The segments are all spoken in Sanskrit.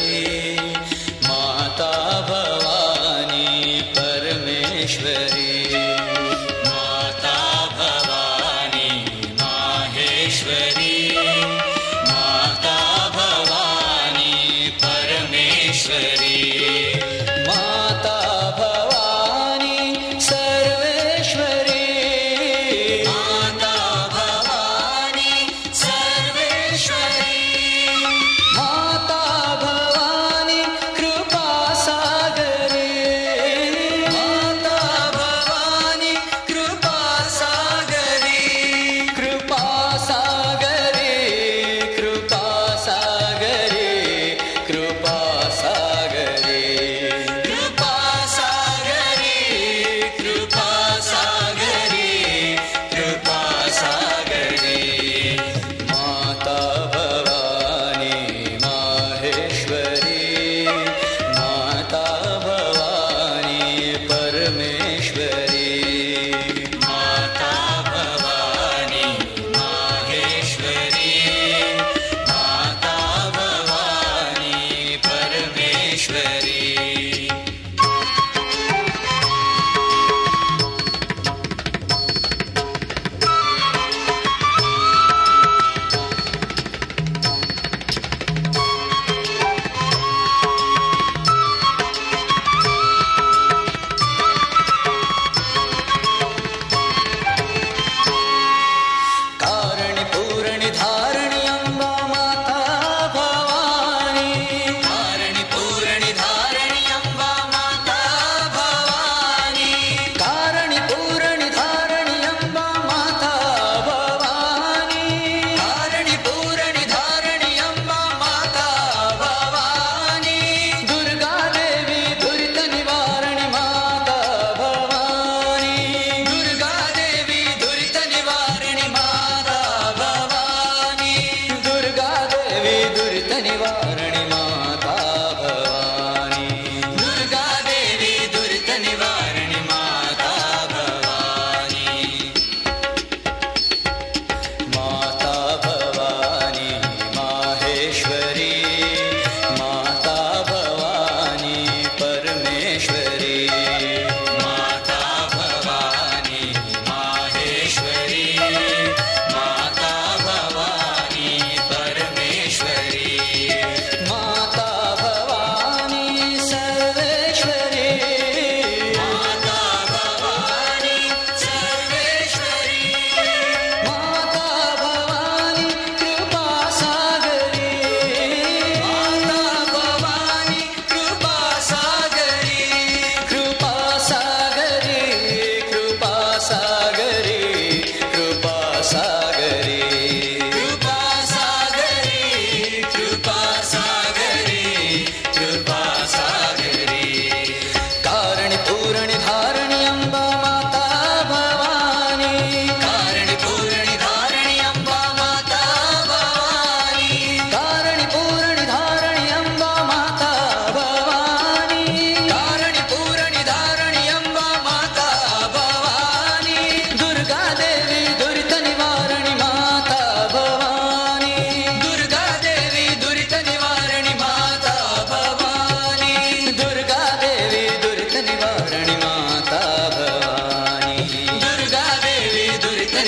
Yeah.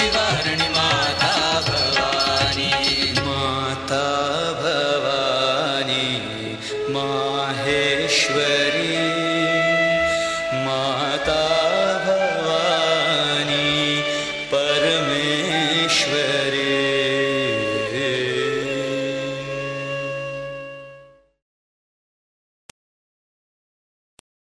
निवारणि माता भवानी माता भवानी माहेश्वरी